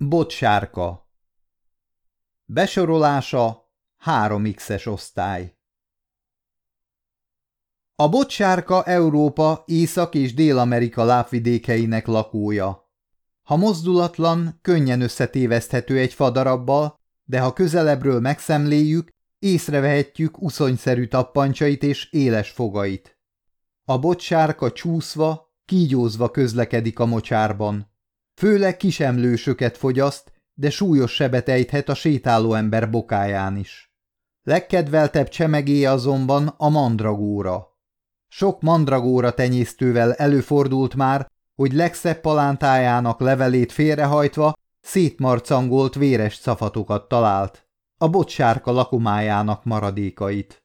Botsárka Besorolása 3x-es osztály A botsárka Európa, Észak- és Dél-Amerika lápvidékeinek lakója. Ha mozdulatlan, könnyen összetéveszthető egy fadarabbal, de ha közelebbről megszemléljük, észrevehetjük uszonyszerű tappancsait és éles fogait. A botsárka csúszva, kígyózva közlekedik a mocsárban. Főleg kisemlősöket fogyaszt, de súlyos sebet ejthet a sétáló ember bokáján is. Legkedveltebb csemegéje azonban a mandragóra. Sok mandragóra tenyésztővel előfordult már, hogy legszebb palántájának levelét félrehajtva szétmarcangolt véres szafatokat talált, a bocsárka lakomájának maradékait.